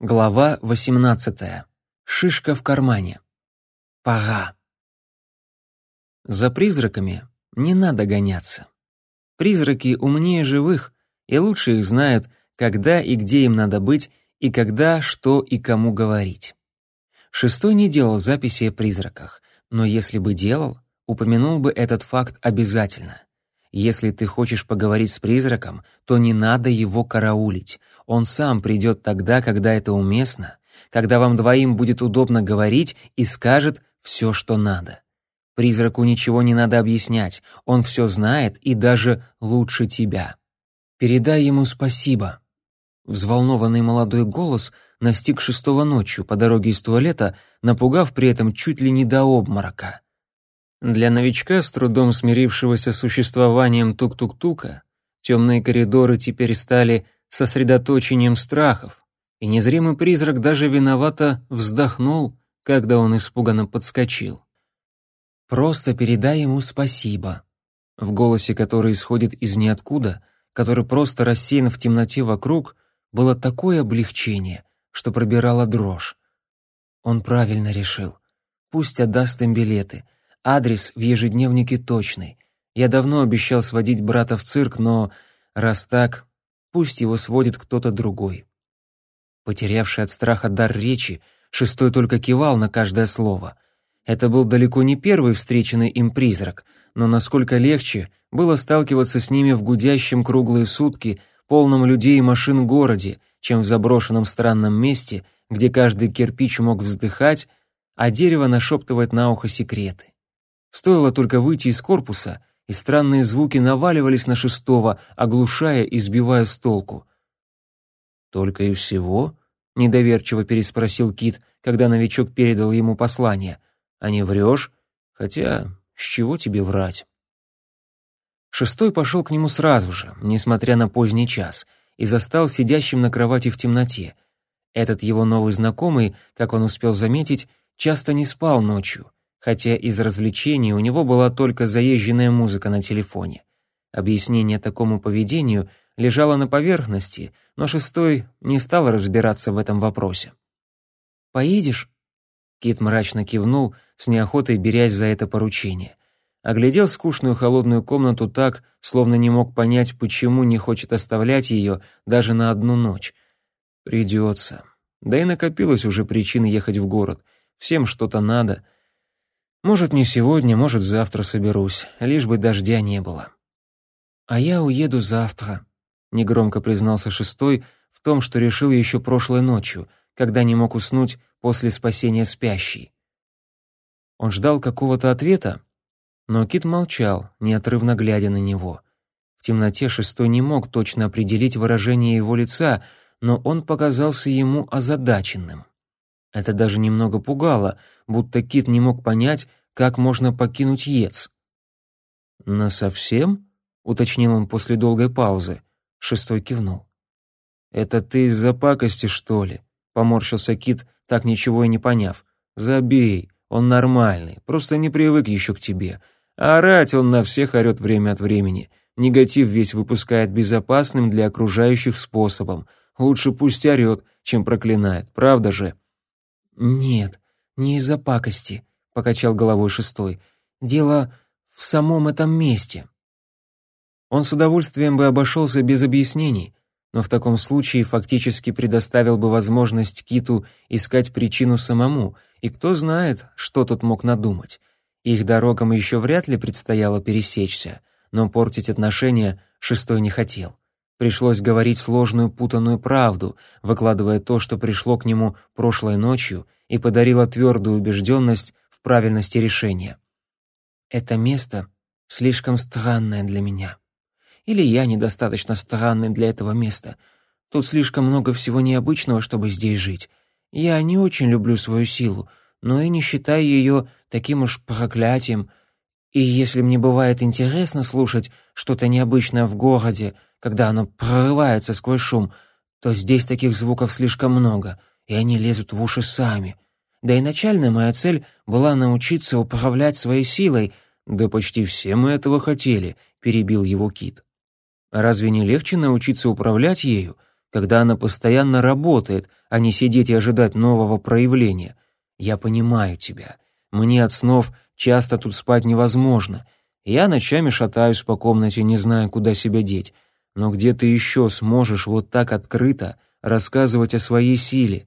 Глава 18. Шишка в кармане. Пора. За призраками не надо гоняться. Призраки умнее живых, и лучше их знают, когда и где им надо быть, и когда, что и кому говорить. Шестой не делал записи о призраках, но если бы делал, упомянул бы этот факт обязательно. Если ты хочешь поговорить с призраком, то не надо его караулить. Он сам придет тогда, когда это уместно, когда вам двоим будет удобно говорить и скажет все, что надо. Призраку ничего не надо объяснять, он все знает и даже лучше тебя. Передай ему спасибо. Взволнованный молодой голос настиг шестого ночью по дороге из туалета, напугав при этом чуть ли не до обморока. Для новичка, с трудом смирившегося с существованием тук-тук-тука, темные коридоры теперь стали сосредоточением страхов, и незримый призрак даже виновато вздохнул, когда он испуганно подскочил. «Просто передай ему спасибо», в голосе, который исходит из ниоткуда, который просто рассеян в темноте вокруг, было такое облегчение, что пробирала дрожь. Он правильно решил. Пусть отдаст им билеты — Адрес в ежедневнике точный. Я давно обещал сводить брата в цирк, но раз так, пусть его сводит кто-то другой. Потерявший от страха дар речи, шестой только кивал на каждое слово. Это был далеко не первый встреченный им призрак, но насколько легче было сталкиваться с ними в гудящем круглые сутки, полном людей и машин городе, чем в заброшенном странном месте, где каждый кирпич мог вздыхать, а дерево нашептывать на ухо секреты. Стоило только выйти из корпуса, и странные звуки наваливались на шестого, оглушая и сбивая с толку. «Только и всего?» — недоверчиво переспросил Кит, когда новичок передал ему послание. «А не врешь? Хотя, с чего тебе врать?» Шестой пошел к нему сразу же, несмотря на поздний час, и застал сидящим на кровати в темноте. Этот его новый знакомый, как он успел заметить, часто не спал ночью, хотя из развлечений у него была только заезженная музыка на телефоне. Объяснение такому поведению лежало на поверхности, но шестой не стал разбираться в этом вопросе. «Поедешь?» Кит мрачно кивнул, с неохотой берясь за это поручение. Оглядел скучную холодную комнату так, словно не мог понять, почему не хочет оставлять ее даже на одну ночь. «Придется. Да и накопилось уже причин ехать в город. Всем что-то надо». Может, не сегодня, может, завтра соберусь, лишь бы дождя не было. А я уеду завтра, негромко признался шестой в том, что решил еще прошлой ночью, когда не мог уснуть после спасения спящей. Он ждал какого-то ответа, но Кит молчал, неотрывно глядя на него. В темноте шестой не мог точно определить выражение его лица, но он показался ему озадаченным. Это даже немного пугало, будто Кит не мог понять, как можно покинуть Ец. «Насовсем?» — уточнил он после долгой паузы. Шестой кивнул. «Это ты из-за пакости, что ли?» — поморщился Кит, так ничего и не поняв. «Забей, он нормальный, просто не привык еще к тебе. А орать он на всех орет время от времени. Негатив весь выпускает безопасным для окружающих способом. Лучше пусть орет, чем проклинает, правда же?» «Нет, не из-за пакости», — покачал головой шестой. «Дело в самом этом месте». Он с удовольствием бы обошелся без объяснений, но в таком случае фактически предоставил бы возможность Киту искать причину самому, и кто знает, что тут мог надумать. Их дорогам еще вряд ли предстояло пересечься, но портить отношения шестой не хотел. Пришлось говорить сложную путанную правду, выкладывая то, что пришло к нему прошлой ночью и подарило твердую убежденность в правильности решения. «Это место слишком странное для меня. Или я недостаточно странный для этого места. Тут слишком много всего необычного, чтобы здесь жить. Я не очень люблю свою силу, но и не считаю ее таким уж проклятием. И если мне бывает интересно слушать что-то необычное в городе, когда оно прорывается сквозь шум, то здесь таких звуков слишком много, и они лезут в уши сами. Да и начальная моя цель была научиться управлять своей силой. Да почти все мы этого хотели, перебил его Кит. Разве не легче научиться управлять ею? когда она постоянно работает, а не сидеть и ожидать нового проявления. Я понимаю тебя. Мне от снов часто тут спать невозможно. Я ночами шатаюсь по комнате, не зная, куда себя деть. Но где ты еще сможешь вот так открыто рассказывать о своей силе?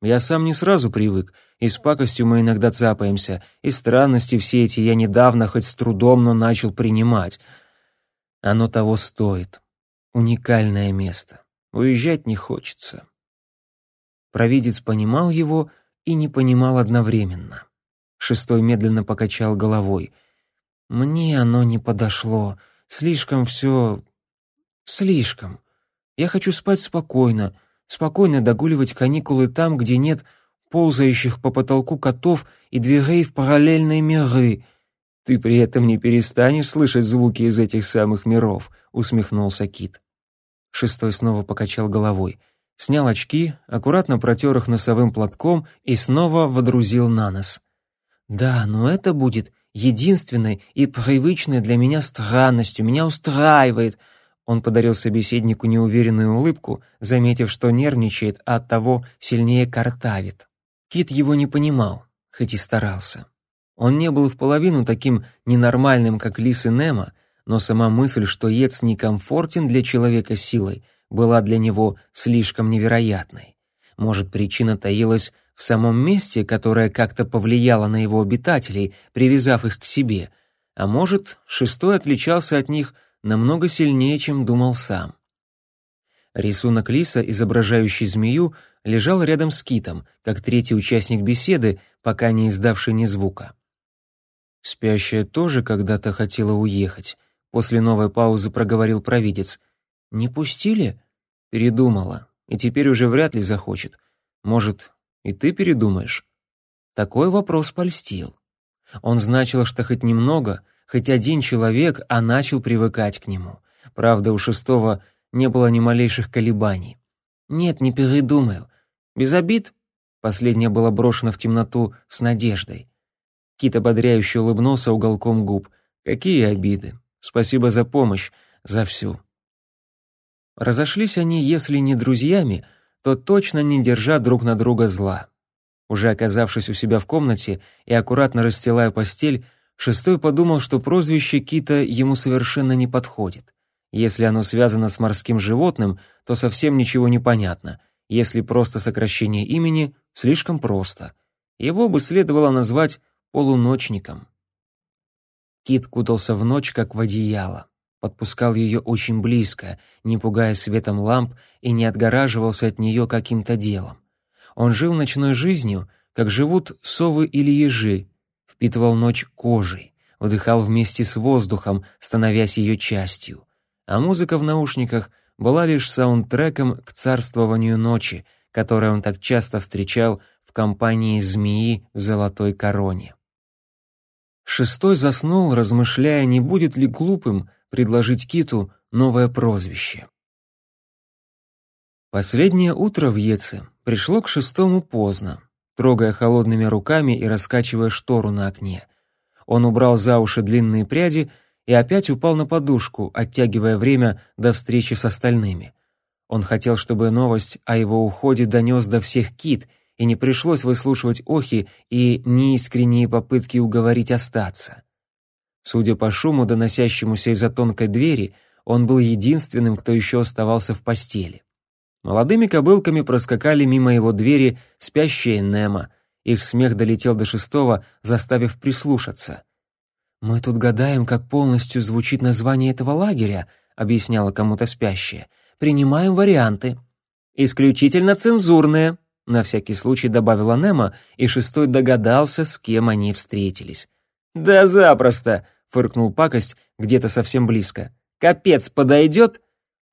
Я сам не сразу привык, и с пакостью мы иногда цапаемся, и странности все эти я недавно хоть с трудом, но начал принимать. Оно того стоит. Уникальное место. Уезжать не хочется. Провидец понимал его и не понимал одновременно. Шестой медленно покачал головой. «Мне оно не подошло. Слишком все... слишком. Я хочу спать спокойно, спокойно догуливать каникулы там, где нет ползающих по потолку котов и дверей в параллельные миры. Ты при этом не перестанешь слышать звуки из этих самых миров», — усмехнулся Кит. Шестой снова покачал головой. Снял очки, аккуратно протер их носовым платком и снова водрузил на нос. «Да, но это будет единственной и привычной для меня странностью. Меня устраивает». Он подарил собеседнику неуверенную улыбку, заметив, что нервничает, а оттого сильнее картавит. Кит его не понимал, хоть и старался. Он не был в половину таким ненормальным, как Лис и Немо, но сама мысль, что Ец некомфортен для человека силой, была для него слишком невероятной. Может, причина таилась в самом месте, которое как-то повлияло на его обитателей, привязав их к себе, а может, шестой отличался от них намного сильнее, чем думал сам. Рисунок лиса, изображающий змею, лежал рядом с китом, как третий участник беседы, пока не издавший ни звука. Спящая тоже когда-то хотела уехать. После новой паузы проговорил провидец. «Не пустили?» Передумала, и теперь уже вряд ли захочет. Может, и ты передумаешь?» Такой вопрос польстил. Он значил, что хоть немного, хоть один человек, а начал привыкать к нему. Правда, у шестого не было ни малейших колебаний. «Нет, не передумаю. Без обид?» Последнее было брошено в темноту с надеждой. Кит ободряюще улыбнулся уголком губ. «Какие обиды? Спасибо за помощь, за всю». Разошлись они, если не друзьями, то точно не держа друг на друга зла. Уже оказавшись у себя в комнате и аккуратно расстилая постель, шестой подумал, что прозвище Кита ему совершенно не подходит. Если оно связано с морским животным, то совсем ничего не понятно. Если просто сокращение имени, слишком просто. Его бы следовало назвать полуночником. Кит кутался в ночь, как в одеяло подпускал ее очень близко, не пугая светом ламп и не отгораживался от нее каким-то делом. Он жил ночной жизнью, как живут совы или ежи, впитывал ночь кожей, вдыхал вместе с воздухом, становясь ее частью. А музыка в наушниках была лишь саундтреком к царствованию ночи, которое он так часто встречал в компании змеи в золотой короне. Шестой заснул, размышляя, не будет ли глупым предложить Киту новое прозвище. Последнее утро в Еце пришло к шестому поздно, трогая холодными руками и раскачивая штору на окне. Он убрал за уши длинные пряди и опять упал на подушку, оттягивая время до встречи с остальными. Он хотел, чтобы новость о его уходе донес до всех Кит, и не пришлось выслушивать охи и неискренние попытки уговорить остаться. Судя по шуму, доносящемуся из-за тонкой двери, он был единственным, кто еще оставался в постели. Молодыми кобылками проскакали мимо его двери спящие Немо. Их смех долетел до шестого, заставив прислушаться. «Мы тут гадаем, как полностью звучит название этого лагеря», — объясняла кому-то спящая. «Принимаем варианты». «Исключительно цензурные», — на всякий случай добавила Немо, и шестой догадался, с кем они встретились. «Да запросто!» фыркнул пакость где-то совсем близко. «Капец подойдет?»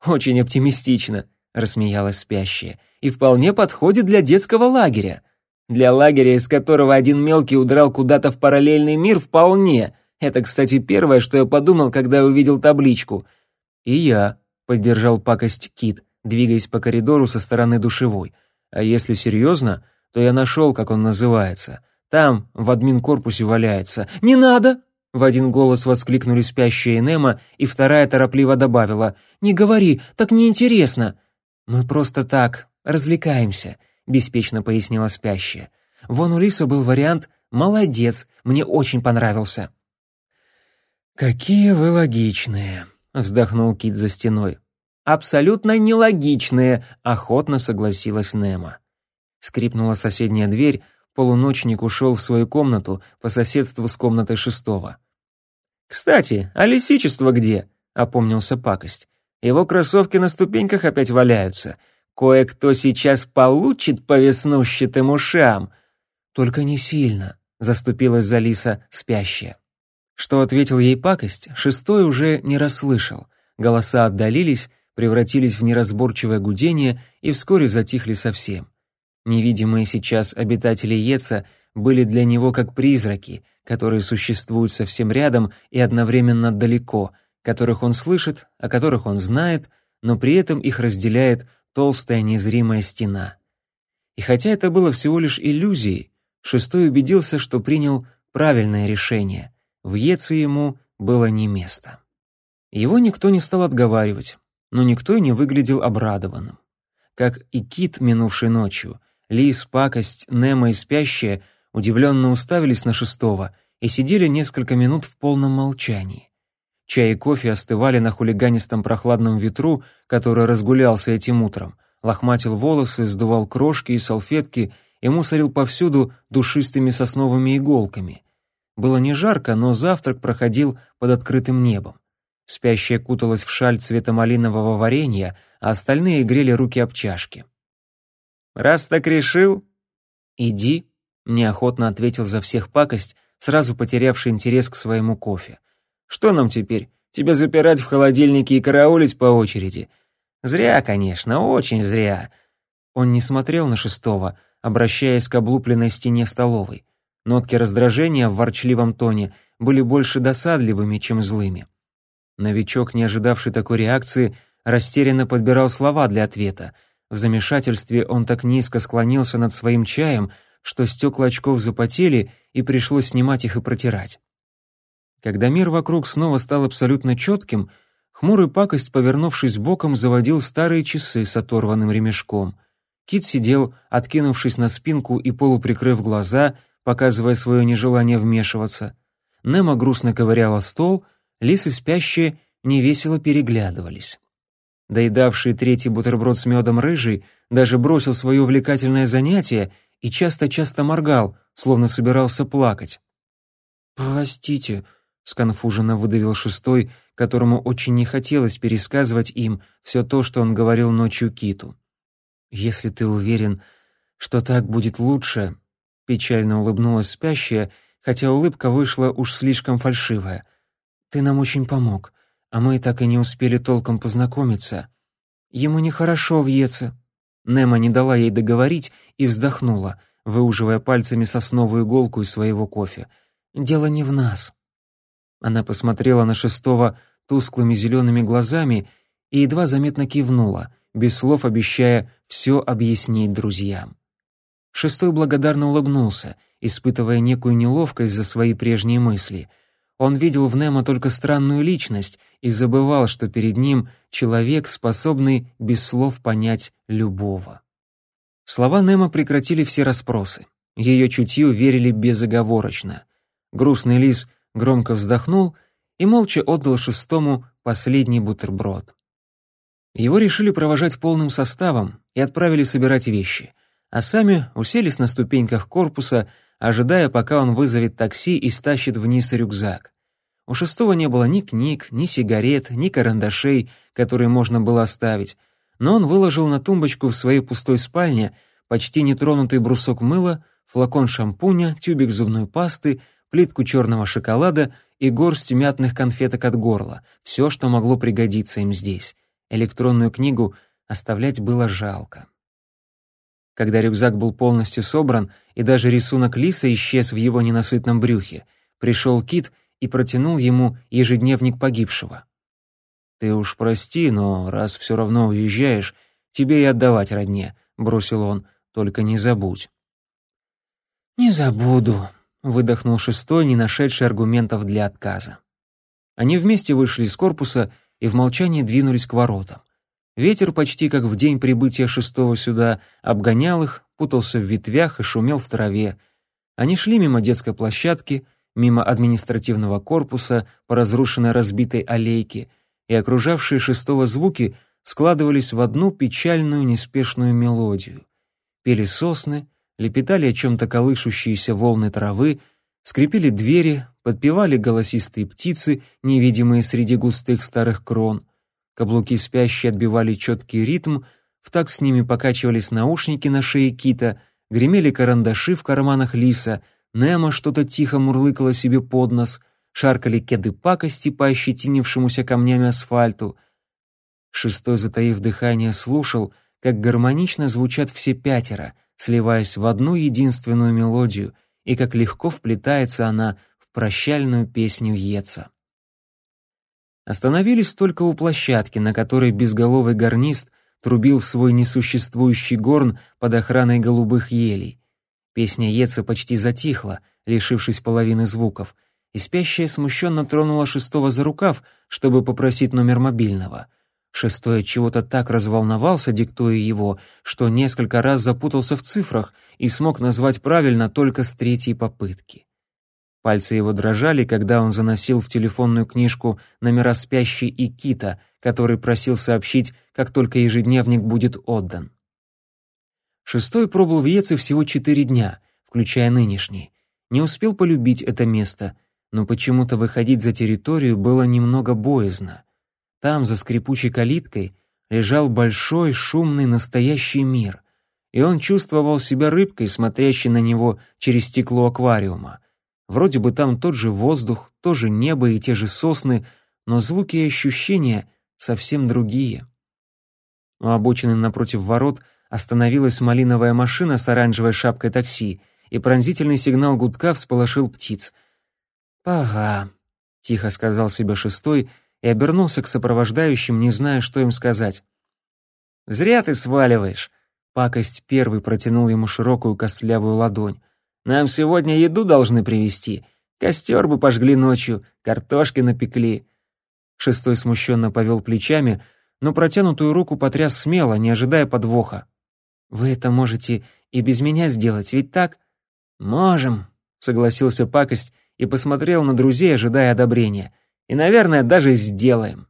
«Очень оптимистично», — рассмеялась спящая. «И вполне подходит для детского лагеря. Для лагеря, из которого один мелкий удрал куда-то в параллельный мир, вполне. Это, кстати, первое, что я подумал, когда увидел табличку». «И я», — поддержал пакость Кит, двигаясь по коридору со стороны душевой. «А если серьезно, то я нашел, как он называется. Там, в админ-корпусе валяется». «Не надо!» В один голос воскликнули спящая Немо, и вторая торопливо добавила «Не говори, так неинтересно». «Мы просто так, развлекаемся», — беспечно пояснила спящая. «Вон у Лиса был вариант «Молодец, мне очень понравился». «Какие вы логичные», — вздохнул Кит за стеной. «Абсолютно нелогичные», — охотно согласилась Немо. Скрипнула соседняя дверь, полуночник ушел в свою комнату по соседству с комнатой шестого. «Кстати, а лисичество где?» — опомнился пакость. «Его кроссовки на ступеньках опять валяются. Кое-кто сейчас получит по веснущатым ушам». «Только не сильно», — заступилась за лиса спящая. Что ответил ей пакость, шестой уже не расслышал. Голоса отдалились, превратились в неразборчивое гудение и вскоре затихли совсем. Невидимые сейчас обитатели Еца были для него как призраки, которые существуют совсем рядом и одновременно далеко, которых он слышит, о которых он знает, но при этом их разделяет толстая незримая стена. И хотя это было всего лишь иллюзией, Шестой убедился, что принял правильное решение. В Еце ему было не место. Его никто не стал отговаривать, но никто и не выглядел обрадованным. Как и Кит минувшей ночью, Лис, Пакость, Немо и Спящая удивленно уставились на шестого и сидели несколько минут в полном молчании. Чай и кофе остывали на хулиганистом прохладном ветру, который разгулялся этим утром, лохматил волосы, сдувал крошки и салфетки и мусорил повсюду душистыми сосновыми иголками. Было не жарко, но завтрак проходил под открытым небом. Спящая куталась в шаль цвета малинового варенья, а остальные грели руки об чашки. «Раз так решил...» «Иди», — неохотно ответил за всех пакость, сразу потерявший интерес к своему кофе. «Что нам теперь? Тебя запирать в холодильнике и караулить по очереди?» «Зря, конечно, очень зря». Он не смотрел на шестого, обращаясь к облупленной стене столовой. Нотки раздражения в ворчливом тоне были больше досадливыми, чем злыми. Новичок, не ожидавший такой реакции, растерянно подбирал слова для ответа — в замешательстве он так низко склонился над своим чаем, что стекла очков запотели, и пришлось снимать их и протирать. Когда мир вокруг снова стал абсолютно четким, хмурый пакость, повернувшись боком, заводил старые часы с оторванным ремешком. Кит сидел, откинувшись на спинку и полуприкрыв глаза, показывая свое нежелание вмешиваться. Немо грустно ковыряла стол, лисы спящие невесело переглядывались. Доедавший третий бутерброд с медом рыжий даже бросил свое увлекательное занятие и часто-часто моргал, словно собирался плакать. «Простите», — сконфуженно выдавил шестой, которому очень не хотелось пересказывать им все то, что он говорил ночью Киту. «Если ты уверен, что так будет лучше», — печально улыбнулась спящая, хотя улыбка вышла уж слишком фальшивая. «Ты нам очень помог а мы так и не успели толком познакомиться. Ему нехорошо в Еце». Немо не дала ей договорить и вздохнула, выуживая пальцами сосновую иголку из своего кофе. «Дело не в нас». Она посмотрела на шестого тусклыми зелеными глазами и едва заметно кивнула, без слов обещая все объяснить друзьям. Шестой благодарно улыбнулся, испытывая некую неловкость за свои прежние мысли — он видел в Немо только странную личность и забывал, что перед ним человек, способный без слов понять любого. Слова Немо прекратили все расспросы. Ее чутью верили безоговорочно. Грустный лис громко вздохнул и молча отдал шестому последний бутерброд. Его решили провожать полным составом и отправили собирать вещи, а сами уселись на ступеньках корпуса, ожидая, пока он вызовет такси и стащит вниз рюкзак. У шестого не было ни книг, ни сигарет, ни карандашей, которые можно было оставить, но он выложил на тумбочку в своей пустой спальне почти нетронутый брусок мыла, флакон шампуня, тюбик зубной пасты, плитку черного шоколада и горсть мятных конфеток от горла, все, что могло пригодиться им здесь. Электронную книгу оставлять было жалко. Когда рюкзак был полностью собран, и даже рисунок лиса исчез в его ненасытном брюхе, пришел Кит и протянул ему ежедневник погибшего. «Ты уж прости, но раз все равно уезжаешь, тебе и отдавать родне», — бросил он, — «только не забудь». «Не забуду», — выдохнул шестой, не нашедший аргументов для отказа. Они вместе вышли из корпуса и в молчании двинулись к воротам. Ветер почти как в день прибытия шестого сюда обгонял их, путался в ветвях и шумел в траве. Они шли мимо детской площадки, мимо административного корпуса по разрушенной разбитой аллейке, и окружавшие шестого звуки складывались в одну печальную неспешную мелодию. Пели сосны, лепетали о чем-то колышущиеся волны травы, скрипели двери, подпевали голосистые птицы, невидимые среди густых старых крон. Каблуки спящие отбивали четкий ритм, в так с ними покачивались наушники на шее кита, гремели карандаши в карманах лиса, Немо что-то тихо мурлыкала себе под нос, шаркали кеды пакости по ощетинившемуся камнями асфальту. Шестой, затаив дыхание, слушал, как гармонично звучат все пятеро, сливаясь в одну единственную мелодию, и как легко вплетается она в прощальную песню Еца. Остановились только у площадки, на которой безголовый гарнист трубил в свой несуществующий горн под охраной голубых елей. Песня Еца почти затихла, лишившись половины звуков, и спящая смущенно тронула шестого за рукав, чтобы попросить номер мобильного. Шестой от чего-то так разволновался, диктуя его, что несколько раз запутался в цифрах и смог назвать правильно только с третьей попытки. Пальцы его дрожали, когда он заносил в телефонную книжку номера спящей и Кита, который просил сообщить, как только ежедневник будет отдан. Шестой пробыл в Еце всего четыре дня, включая нынешний. Не успел полюбить это место, но почему-то выходить за территорию было немного боязно. Там, за скрипучей калиткой, лежал большой, шумный, настоящий мир, и он чувствовал себя рыбкой, смотрящей на него через стекло аквариума. Вроде бы там тот же воздух, тоже небо и те же сосны, но звуки и ощущения совсем другие. У обочины напротив ворот остановилась малиновая машина с оранжевой шапкой такси, и пронзительный сигнал гудка всполошил птиц. «Пора», — тихо сказал себе шестой и обернулся к сопровождающим, не зная, что им сказать. «Зря ты сваливаешь», — пакость первый протянул ему широкую костлявую ладонь. Нам сегодня еду должны привезти. Костер бы пожгли ночью, картошки напекли». Шестой смущенно повел плечами, но протянутую руку потряс смело, не ожидая подвоха. «Вы это можете и без меня сделать, ведь так?» «Можем», — согласился пакость и посмотрел на друзей, ожидая одобрения. «И, наверное, даже сделаем».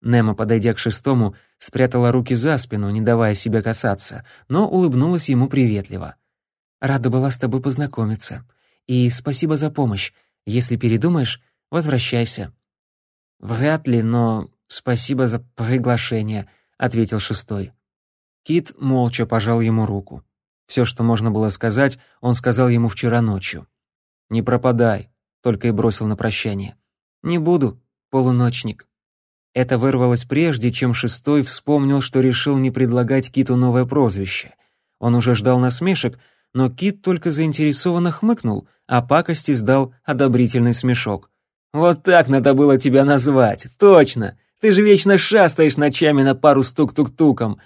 Немо, подойдя к шестому, спрятала руки за спину, не давая себе касаться, но улыбнулась ему приветливо. Рада была с тобой познакомиться. И спасибо за помощь. Если передумаешь, возвращайся». «Вряд ли, но спасибо за приглашение», — ответил шестой. Кит молча пожал ему руку. Все, что можно было сказать, он сказал ему вчера ночью. «Не пропадай», — только и бросил на прощание. «Не буду, полуночник». Это вырвалось прежде, чем шестой вспомнил, что решил не предлагать Киту новое прозвище. Он уже ждал насмешек, но Кит только заинтересованно хмыкнул, а пакость издал одобрительный смешок. «Вот так надо было тебя назвать, точно! Ты же вечно шастаешь ночами на пару стук-тук-туком!»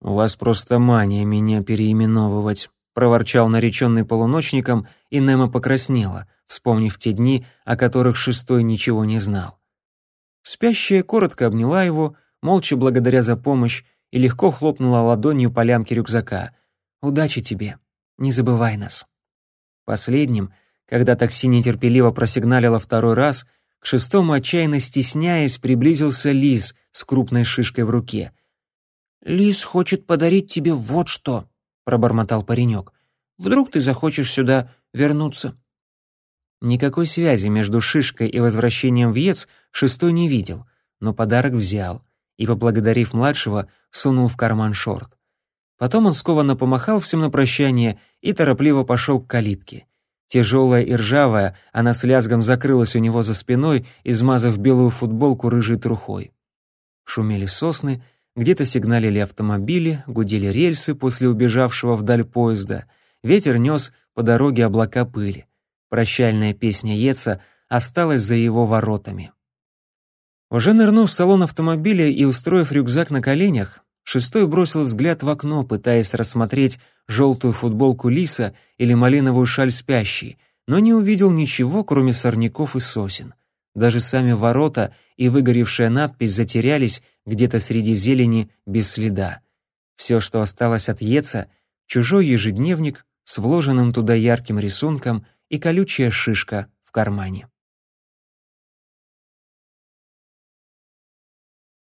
«У вас просто мания меня переименовывать», — проворчал нареченный полуночником, и Немо покраснела, вспомнив те дни, о которых шестой ничего не знал. Спящая коротко обняла его, молча благодаря за помощь, и легко хлопнула ладонью по лямке рюкзака. «Удачи тебе!» Не забывай нас». Последним, когда такси нетерпеливо просигналило второй раз, к шестому отчаянно стесняясь, приблизился Лис с крупной шишкой в руке. «Лис хочет подарить тебе вот что», — пробормотал паренек. «Вдруг ты захочешь сюда вернуться?» Никакой связи между шишкой и возвращением в Ец шестой не видел, но подарок взял и, поблагодарив младшего, сунул в карман шорт. Потом он скованно помахал всем на прощание и торопливо пошел к калитке. Тяжелая и ржавая, она с лязгом закрылась у него за спиной, измазав белую футболку рыжей трухой. Шумели сосны, где-то сигналили автомобили, гудели рельсы после убежавшего вдаль поезда. Ветер нес по дороге облака пыли. Прощальная песня Еца осталась за его воротами. Уже нырнув в салон автомобиля и устроив рюкзак на коленях, Шестой бросил взгляд в окно, пытаясь рассмотреть желтую футболку лиса или малиновую шаль спящей, но не увидел ничего, кроме сорняков и сосен. Даже сами ворота и выгоревшая надпись затерялись где-то среди зелени без следа. Все, что осталось от Еца, чужой ежедневник с вложенным туда ярким рисунком и колючая шишка в кармане.